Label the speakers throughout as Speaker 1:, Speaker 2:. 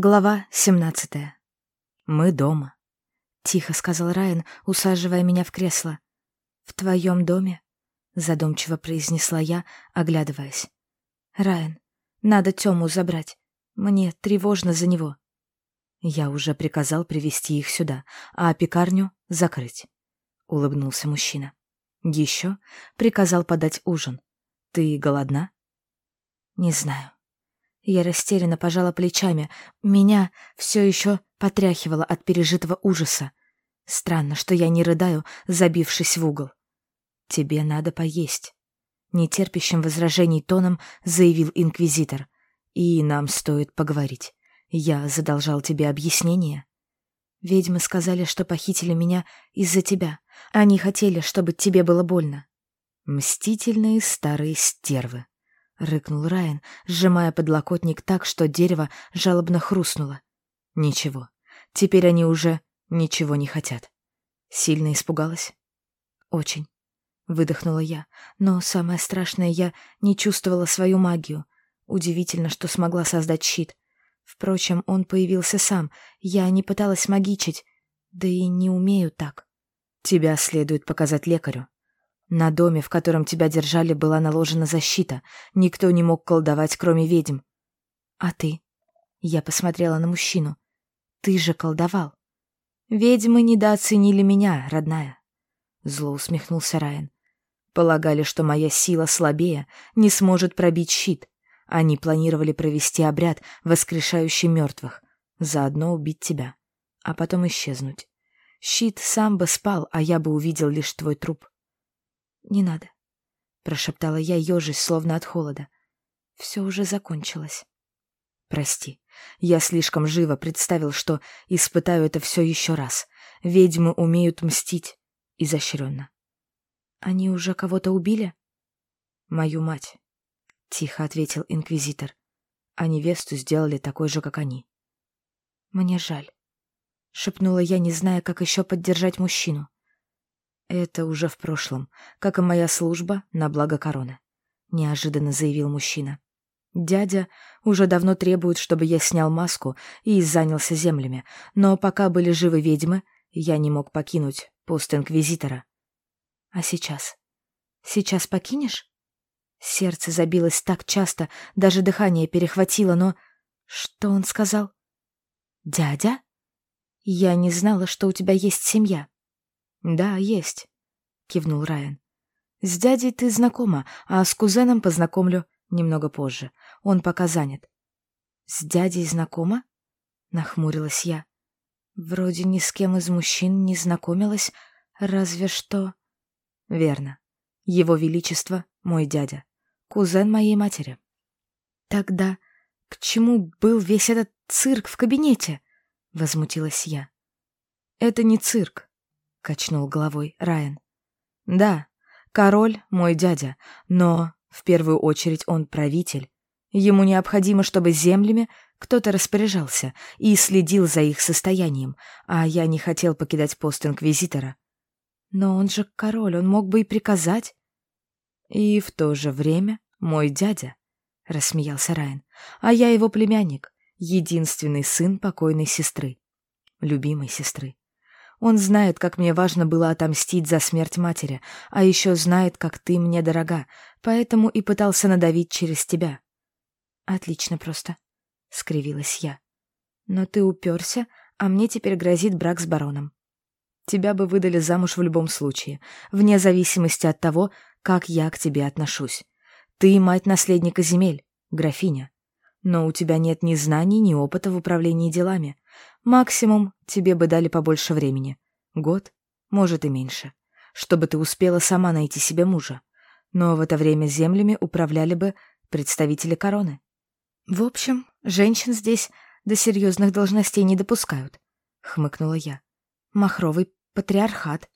Speaker 1: Глава 17. Мы дома, тихо сказал Райан, усаживая меня в кресло. В твоем доме? задумчиво произнесла я, оглядываясь. Райан, надо Тему забрать. Мне тревожно за него. Я уже приказал привести их сюда, а пекарню закрыть, улыбнулся мужчина. Еще приказал подать ужин. Ты голодна? Не знаю. Я растерянно пожала плечами. Меня все еще потряхивало от пережитого ужаса. Странно, что я не рыдаю, забившись в угол. «Тебе надо поесть», — нетерпящим возражений тоном заявил инквизитор. «И нам стоит поговорить. Я задолжал тебе объяснение». «Ведьмы сказали, что похитили меня из-за тебя. Они хотели, чтобы тебе было больно». «Мстительные старые стервы», — рыкнул Райан, сжимая подлокотник так, что дерево жалобно хрустнуло. «Ничего, теперь они уже ничего не хотят». Сильно испугалась? «Очень», — выдохнула я, но самое страшное, я не чувствовала свою магию. Удивительно, что смогла создать щит. Впрочем, он появился сам, я не пыталась магичить, да и не умею так. «Тебя следует показать лекарю», на доме, в котором тебя держали, была наложена защита. Никто не мог колдовать, кроме ведьм. А ты? Я посмотрела на мужчину. Ты же колдовал. Ведьмы недооценили меня, родная. Зло усмехнулся Райан. Полагали, что моя сила слабее, не сможет пробить щит. Они планировали провести обряд, воскрешающий мертвых, заодно убить тебя, а потом исчезнуть. Щит сам бы спал, а я бы увидел лишь твой труп. «Не надо», — прошептала я, ежась, словно от холода. «Все уже закончилось». «Прости, я слишком живо представил, что испытаю это все еще раз. Ведьмы умеют мстить изощренно». «Они уже кого-то убили?» «Мою мать», — тихо ответил инквизитор. «А невесту сделали такой же, как они». «Мне жаль», — шепнула я, не зная, как еще поддержать мужчину. «Это уже в прошлом, как и моя служба на благо короны», — неожиданно заявил мужчина. «Дядя уже давно требует, чтобы я снял маску и занялся землями, но пока были живы ведьмы, я не мог покинуть пост инквизитора». «А сейчас? Сейчас покинешь?» Сердце забилось так часто, даже дыхание перехватило, но... Что он сказал? «Дядя? Я не знала, что у тебя есть семья». «Да, есть», — кивнул Райан. «С дядей ты знакома, а с кузеном познакомлю немного позже. Он пока занят». «С дядей знакома?» — нахмурилась я. «Вроде ни с кем из мужчин не знакомилась, разве что...» «Верно. Его Величество — мой дядя, кузен моей матери». «Тогда к чему был весь этот цирк в кабинете?» — возмутилась я. «Это не цирк качнул головой Райан. Да, король мой дядя, но в первую очередь он правитель. Ему необходимо, чтобы землями кто-то распоряжался и следил за их состоянием, а я не хотел покидать пост инквизитора. Но он же король, он мог бы и приказать. И в то же время мой дядя, — рассмеялся Райан, — а я его племянник, единственный сын покойной сестры, любимой сестры. Он знает, как мне важно было отомстить за смерть матери, а еще знает, как ты мне дорога, поэтому и пытался надавить через тебя. Отлично просто, — скривилась я. Но ты уперся, а мне теперь грозит брак с бароном. Тебя бы выдали замуж в любом случае, вне зависимости от того, как я к тебе отношусь. Ты мать наследника земель, графиня. Но у тебя нет ни знаний, ни опыта в управлении делами. Максимум тебе бы дали побольше времени. Год, может и меньше. Чтобы ты успела сама найти себе мужа. Но в это время землями управляли бы представители короны. В общем, женщин здесь до серьезных должностей не допускают, — хмыкнула я. Махровый патриархат.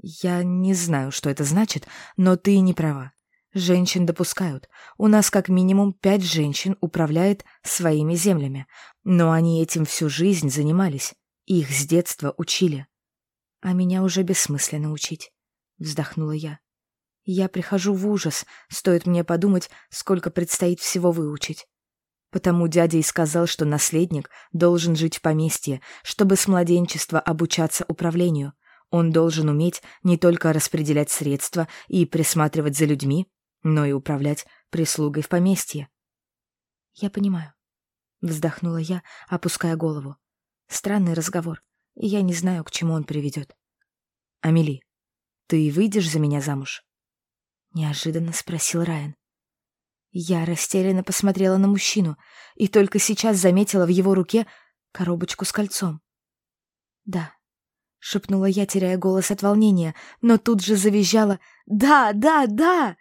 Speaker 1: Я не знаю, что это значит, но ты не права. Женщин допускают. У нас как минимум пять женщин управляет своими землями. Но они этим всю жизнь занимались. Их с детства учили. А меня уже бессмысленно учить. Вздохнула я. Я прихожу в ужас, стоит мне подумать, сколько предстоит всего выучить. Потому дядя и сказал, что наследник должен жить в поместье, чтобы с младенчества обучаться управлению. Он должен уметь не только распределять средства и присматривать за людьми, но и управлять прислугой в поместье. «Я понимаю», — вздохнула я, опуская голову. «Странный разговор, и я не знаю, к чему он приведет». «Амели, ты выйдешь за меня замуж?» Неожиданно спросил Райан. Я растерянно посмотрела на мужчину и только сейчас заметила в его руке коробочку с кольцом. «Да», — шепнула я, теряя голос от волнения, но тут же завизжала «Да, да, да!»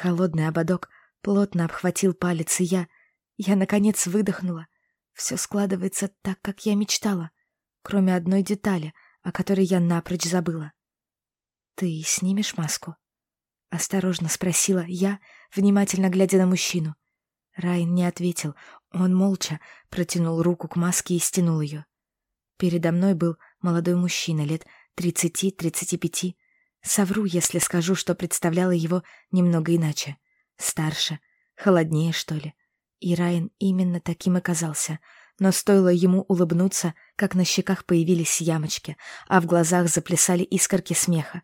Speaker 1: Холодный ободок плотно обхватил палец, и я... Я, наконец, выдохнула. Все складывается так, как я мечтала, кроме одной детали, о которой я напрочь забыла. «Ты снимешь маску?» — осторожно спросила я, внимательно глядя на мужчину. Райан не ответил. Он молча протянул руку к маске и стянул ее. Передо мной был молодой мужчина лет тридцати-тридцати пяти. Совру, если скажу, что представляла его немного иначе. Старше, холоднее, что ли. И Райан именно таким оказался. Но стоило ему улыбнуться, как на щеках появились ямочки, а в глазах заплясали искорки смеха.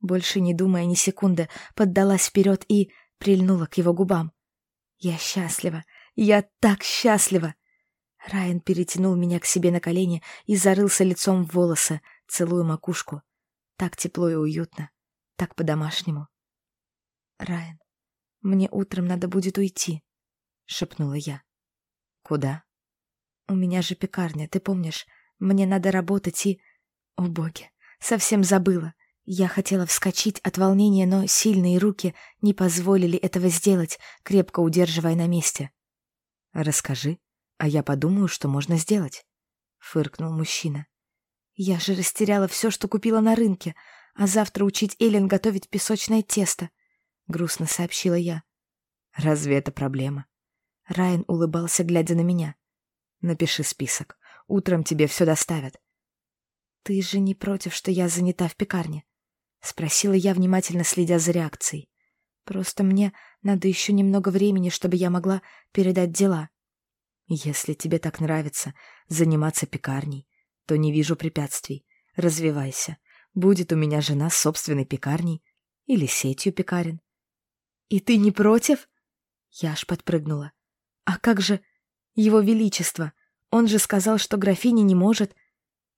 Speaker 1: Больше не думая ни секунды, поддалась вперед и прильнула к его губам. «Я счастлива! Я так счастлива!» Райан перетянул меня к себе на колени и зарылся лицом в волосы, целуя макушку. Так тепло и уютно, так по-домашнему. «Райан, мне утром надо будет уйти», — шепнула я. «Куда?» «У меня же пекарня, ты помнишь? Мне надо работать и...» «О, боги, совсем забыла. Я хотела вскочить от волнения, но сильные руки не позволили этого сделать, крепко удерживая на месте. «Расскажи, а я подумаю, что можно сделать», — фыркнул мужчина. «Я же растеряла все, что купила на рынке, а завтра учить Эллен готовить песочное тесто», — грустно сообщила я. «Разве это проблема?» Райан улыбался, глядя на меня. «Напиши список. Утром тебе все доставят». «Ты же не против, что я занята в пекарне?» — спросила я, внимательно следя за реакцией. «Просто мне надо еще немного времени, чтобы я могла передать дела». «Если тебе так нравится заниматься пекарней, то не вижу препятствий. Развивайся. Будет у меня жена с собственной пекарней или сетью пекарен». «И ты не против?» Я аж подпрыгнула. «А как же его величество? Он же сказал, что графиня не может...»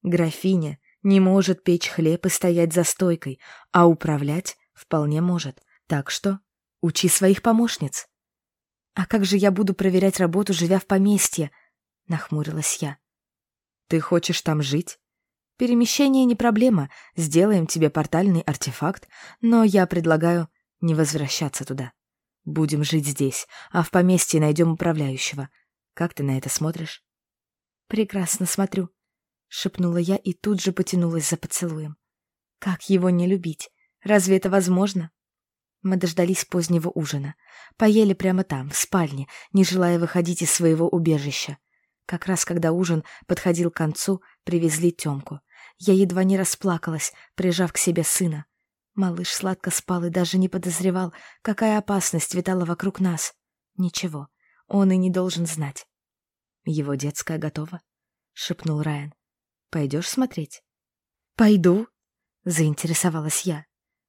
Speaker 1: «Графиня не может печь хлеб и стоять за стойкой, а управлять вполне может. Так что учи своих помощниц. А как же я буду проверять работу, живя в поместье? Нахмурилась я. Ты хочешь там жить? Перемещение не проблема, сделаем тебе портальный артефакт, но я предлагаю не возвращаться туда. Будем жить здесь, а в поместье найдем управляющего. Как ты на это смотришь? Прекрасно смотрю, — шепнула я и тут же потянулась за поцелуем. Как его не любить? Разве это возможно? Мы дождались позднего ужина. Поели прямо там, в спальне, не желая выходить из своего убежища. Как раз когда ужин подходил к концу, привезли Тёмку. Я едва не расплакалась, прижав к себе сына. Малыш сладко спал и даже не подозревал, какая опасность витала вокруг нас. Ничего, он и не должен знать. «Его детская готова?» — шепнул Райан. Пойдешь смотреть?» «Пойду», — заинтересовалась я.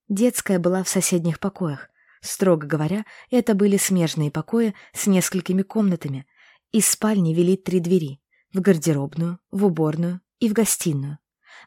Speaker 1: Детская была в соседних покоях. Строго говоря, это были смежные покои с несколькими комнатами. Из спальни вели три двери — в гардеробную, в уборную и в гостиную.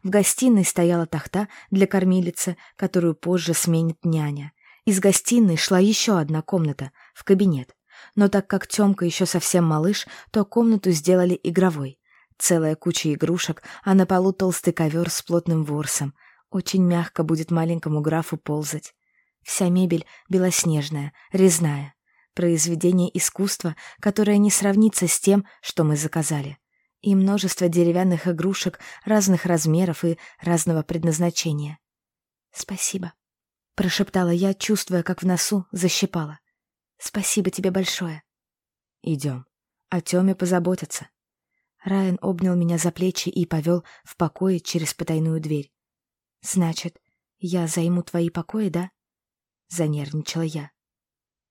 Speaker 1: В гостиной стояла тахта для кормилицы, которую позже сменит няня. Из гостиной шла еще одна комната, в кабинет. Но так как Тёмка еще совсем малыш, то комнату сделали игровой. Целая куча игрушек, а на полу толстый ковер с плотным ворсом. Очень мягко будет маленькому графу ползать. Вся мебель белоснежная, резная. Произведение искусства, которое не сравнится с тем, что мы заказали. И множество деревянных игрушек разных размеров и разного предназначения. «Спасибо», — прошептала я, чувствуя, как в носу защипала. «Спасибо тебе большое». «Идем. О Тёме позаботятся». Райан обнял меня за плечи и повел в покое через потайную дверь. «Значит, я займу твои покои, да?» Занервничала я.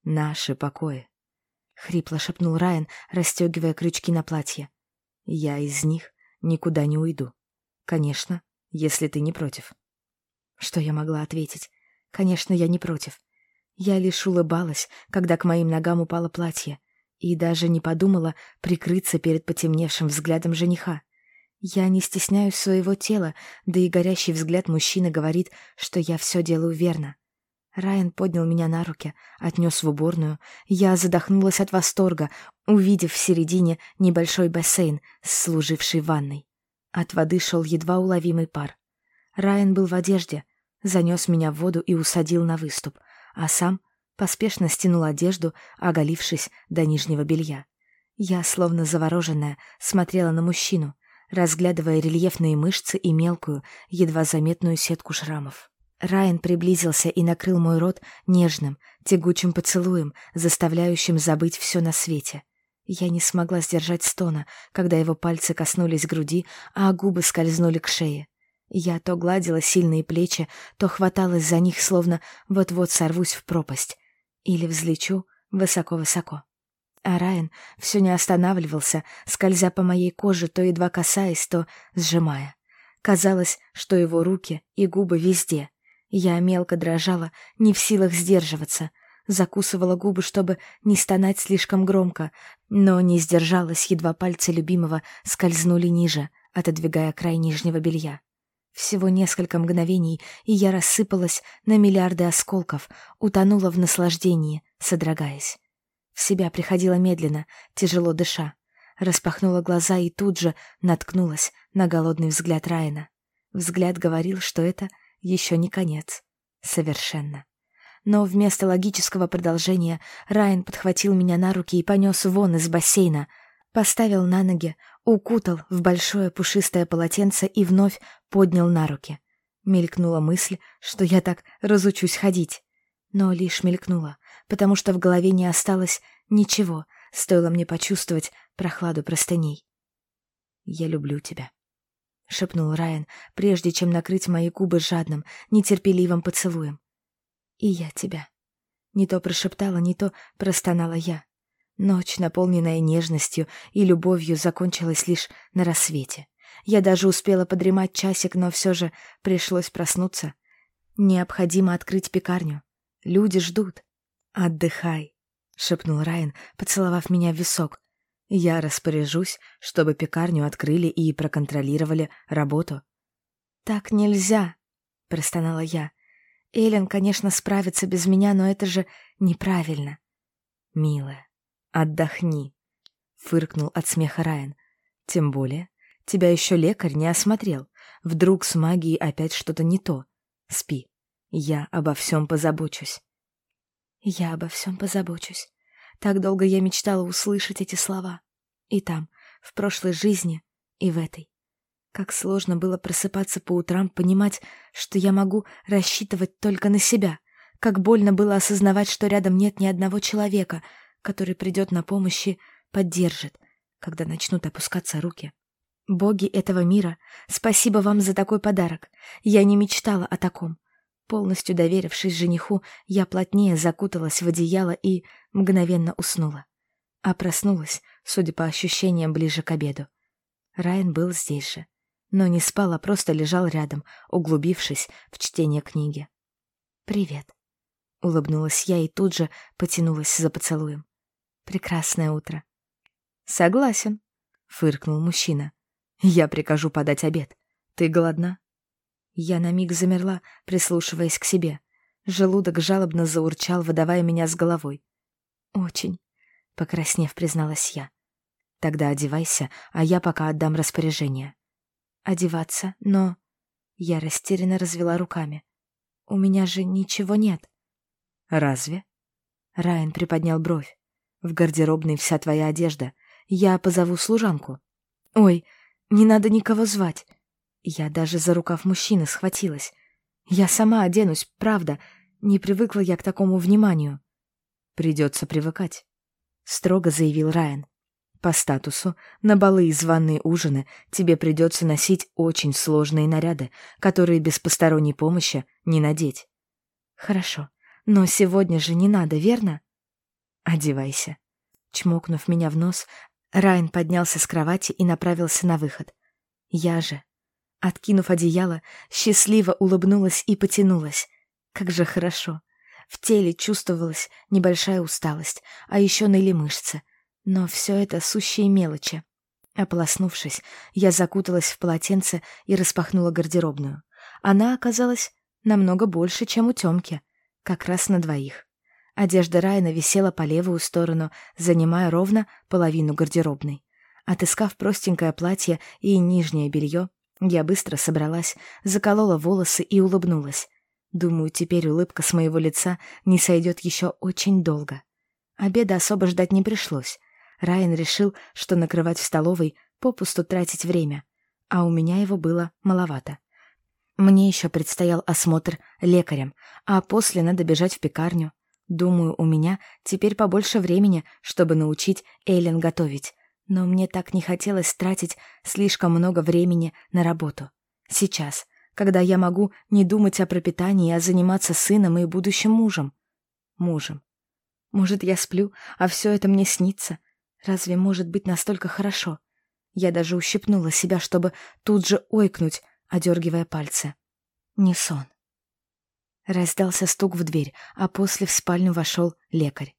Speaker 1: «Наши покои». — хрипло шепнул Райан, расстегивая крючки на платье. «Я из них никуда не уйду. Конечно, если ты не против». Что я могла ответить? Конечно, я не против. Я лишь улыбалась, когда к моим ногам упало платье, и даже не подумала прикрыться перед потемневшим взглядом жениха. Я не стесняюсь своего тела, да и горящий взгляд мужчины говорит, что я все делаю верно. Райан поднял меня на руки, отнес в уборную. Я задохнулась от восторга, увидев в середине небольшой бассейн, служивший ванной. От воды шел едва уловимый пар. Райан был в одежде, занес меня в воду и усадил на выступ, а сам поспешно стянул одежду, оголившись до нижнего белья. Я, словно завороженная, смотрела на мужчину, разглядывая рельефные мышцы и мелкую, едва заметную сетку шрамов. Райан приблизился и накрыл мой рот нежным, тягучим поцелуем, заставляющим забыть все на свете. Я не смогла сдержать стона, когда его пальцы коснулись груди, а губы скользнули к шее. Я то гладила сильные плечи, то хваталась за них, словно вот-вот сорвусь в пропасть. Или взлечу высоко-высоко. А Райан все не останавливался, скользя по моей коже, то едва касаясь, то сжимая. Казалось, что его руки и губы везде. Я мелко дрожала, не в силах сдерживаться. Закусывала губы, чтобы не стонать слишком громко, но не сдержалась, едва пальцы любимого скользнули ниже, отодвигая край нижнего белья. Всего несколько мгновений, и я рассыпалась на миллиарды осколков, утонула в наслаждении, содрогаясь. В себя приходила медленно, тяжело дыша. Распахнула глаза и тут же наткнулась на голодный взгляд Райана. Взгляд говорил, что это еще не конец. Совершенно. Но вместо логического продолжения Райан подхватил меня на руки и понес вон из бассейна, поставил на ноги, укутал в большое пушистое полотенце и вновь поднял на руки. Мелькнула мысль, что я так разучусь ходить. Но лишь мелькнула потому что в голове не осталось ничего, стоило мне почувствовать прохладу простыней. «Я люблю тебя», — шепнул Райан, прежде чем накрыть мои губы жадным, нетерпеливым поцелуем. «И я тебя». Не то прошептала, не то простонала я. Ночь, наполненная нежностью и любовью, закончилась лишь на рассвете. Я даже успела подремать часик, но все же пришлось проснуться. Необходимо открыть пекарню. Люди ждут. «Отдыхай», — шепнул Райан, поцеловав меня в висок. «Я распоряжусь, чтобы пекарню открыли и проконтролировали работу». «Так нельзя», — простонала я. «Эллен, конечно, справится без меня, но это же неправильно». «Милая, отдохни», — фыркнул от смеха Райан. «Тем более, тебя еще лекарь не осмотрел. Вдруг с магией опять что-то не то. Спи, я обо всем позабочусь». Я обо всем позабочусь. Так долго я мечтала услышать эти слова. И там, в прошлой жизни, и в этой. Как сложно было просыпаться по утрам, понимать, что я могу рассчитывать только на себя. Как больно было осознавать, что рядом нет ни одного человека, который придет на помощь и поддержит, когда начнут опускаться руки. Боги этого мира, спасибо вам за такой подарок. Я не мечтала о таком. Полностью доверившись жениху, я плотнее закуталась в одеяло и мгновенно уснула. А проснулась, судя по ощущениям, ближе к обеду. Райан был здесь же, но не спал, а просто лежал рядом, углубившись в чтение книги. «Привет», — улыбнулась я и тут же потянулась за поцелуем. «Прекрасное утро». «Согласен», — фыркнул мужчина. «Я прикажу подать обед. Ты голодна?» Я на миг замерла, прислушиваясь к себе. Желудок жалобно заурчал, выдавая меня с головой. «Очень», — покраснев, призналась я. «Тогда одевайся, а я пока отдам распоряжение». «Одеваться? Но...» Я растерянно развела руками. «У меня же ничего нет». «Разве?» Райан приподнял бровь. «В гардеробной вся твоя одежда. Я позову служанку». «Ой, не надо никого звать. Я даже за рукав мужчины схватилась. Я сама оденусь, правда. Не привыкла я к такому вниманию. Придется привыкать, — строго заявил Райан. По статусу, на балы и званые ужины тебе придется носить очень сложные наряды, которые без посторонней помощи не надеть. Хорошо, но сегодня же не надо, верно? Одевайся. Чмокнув меня в нос, Райан поднялся с кровати и направился на выход. Я же, откинув одеяло, счастливо улыбнулась и потянулась. Как же хорошо. В теле чувствовалась небольшая усталость, а еще ныли мышцы. Но все это сущие мелочи. Ополоснувшись, я закуталась в полотенце и распахнула гардеробную. Она оказалась намного больше, чем у Тёмки. Как раз на двоих. Одежда Райана висела по левую сторону, занимая ровно половину гардеробной. Отыскав простенькое платье и нижнее белье, я быстро собралась, заколола волосы и улыбнулась. Думаю, теперь улыбка с моего лица не сойдет еще очень долго. Обеда особо ждать не пришлось. Райан решил, что накрывать в столовой попусту тратить время, а у меня его было маловато. Мне еще предстоял осмотр лекарем, а после надо бежать в пекарню. Думаю, у меня теперь побольше времени, чтобы научить Эйлен готовить. Но мне так не хотелось тратить слишком много времени на работу. Сейчас, когда я могу не думать о пропитании, а заниматься сыном и будущим мужем. Мужем. Может, я сплю, а все это мне снится? Разве может быть настолько хорошо? Я даже ущипнула себя, чтобы тут же ойкнуть, одергивая пальцы. Не сон. Раздался стук в дверь, а после в спальню вошел лекарь.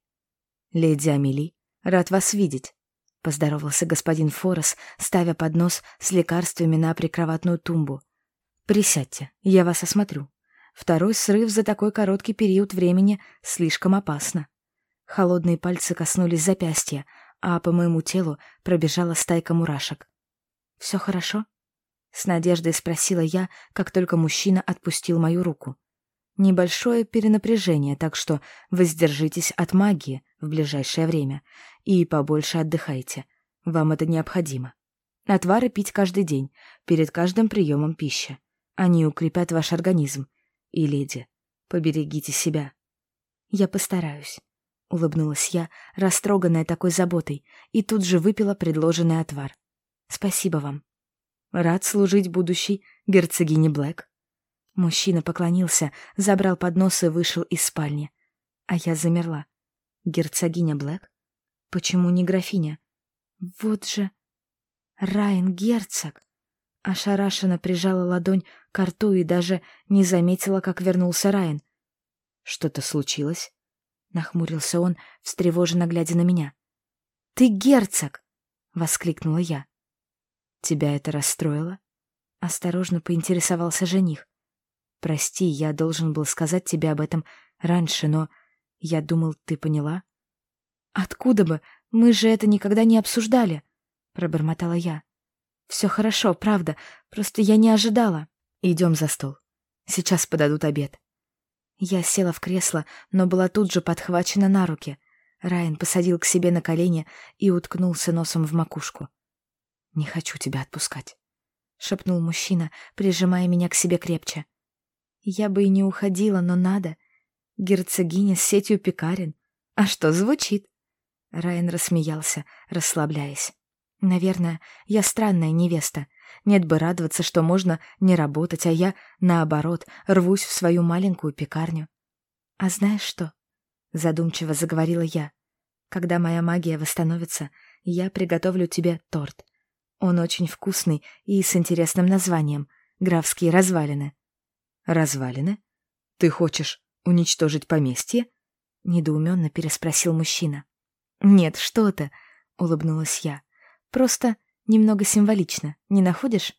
Speaker 1: «Леди Амели, рад вас видеть», — поздоровался господин Форес, ставя поднос с лекарствами на прикроватную тумбу. «Присядьте, я вас осмотрю. Второй срыв за такой короткий период времени слишком опасно». Холодные пальцы коснулись запястья, а по моему телу пробежала стайка мурашек. «Все хорошо?» — с надеждой спросила я, как только мужчина отпустил мою руку. Небольшое перенапряжение, так что воздержитесь от магии в ближайшее время и побольше отдыхайте. Вам это необходимо. Отвары пить каждый день, перед каждым приемом пищи. Они укрепят ваш организм. И, леди, поберегите себя. Я постараюсь. Улыбнулась я, растроганная такой заботой, и тут же выпила предложенный отвар. Спасибо вам. Рад служить будущей герцогине Блэк. Мужчина поклонился, забрал поднос и вышел из спальни. А я замерла. Герцогиня Блэк? Почему не графиня? Вот же... Райан Герцог! Ошарашенно прижала ладонь к рту и даже не заметила, как вернулся Райан. «Что-то случилось?» — нахмурился он, встревоженно глядя на меня. «Ты герцог!» — воскликнула я. «Тебя это расстроило?» — осторожно поинтересовался жених. Прости, я должен был сказать тебе об этом раньше, но я думал, ты поняла. Откуда бы? Мы же это никогда не обсуждали, пробормотала я. Все хорошо, правда, просто я не ожидала. Идем за стол. Сейчас подадут обед. Я села в кресло, но была тут же подхвачена на руки. Райан посадил к себе на колени и уткнулся носом в макушку. «Не хочу тебя отпускать», — шепнул мужчина, прижимая меня к себе крепче. Я бы и не уходила, но надо. Герцогиня с сетью пекарен. А что, звучит? Райан рассмеялся, расслабляясь. Наверное, я странная невеста. Нет бы радоваться, что можно не работать, а я, наоборот, рвусь в свою маленькую пекарню. А знаешь что? Задумчиво заговорила я. Когда моя магия восстановится, я приготовлю тебе торт. Он очень вкусный и с интересным названием — «Графские развалины». «Развалины? Ты хочешь уничтожить поместье?» — недоуменно переспросил мужчина. «Нет, что ты!» — улыбнулась я. «Просто немного символично, не находишь?»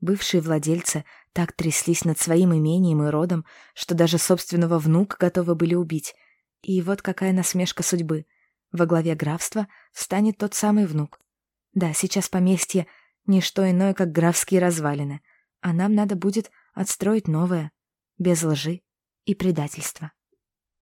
Speaker 1: Бывшие владельцы так тряслись над своим имением и родом, что даже собственного внука готовы были убить. И вот какая насмешка судьбы. Во главе графства встанет тот самый внук. Да, сейчас поместье — не что иное, как графские развалины, а нам надо будет отстроить новое, без лжи и предательства.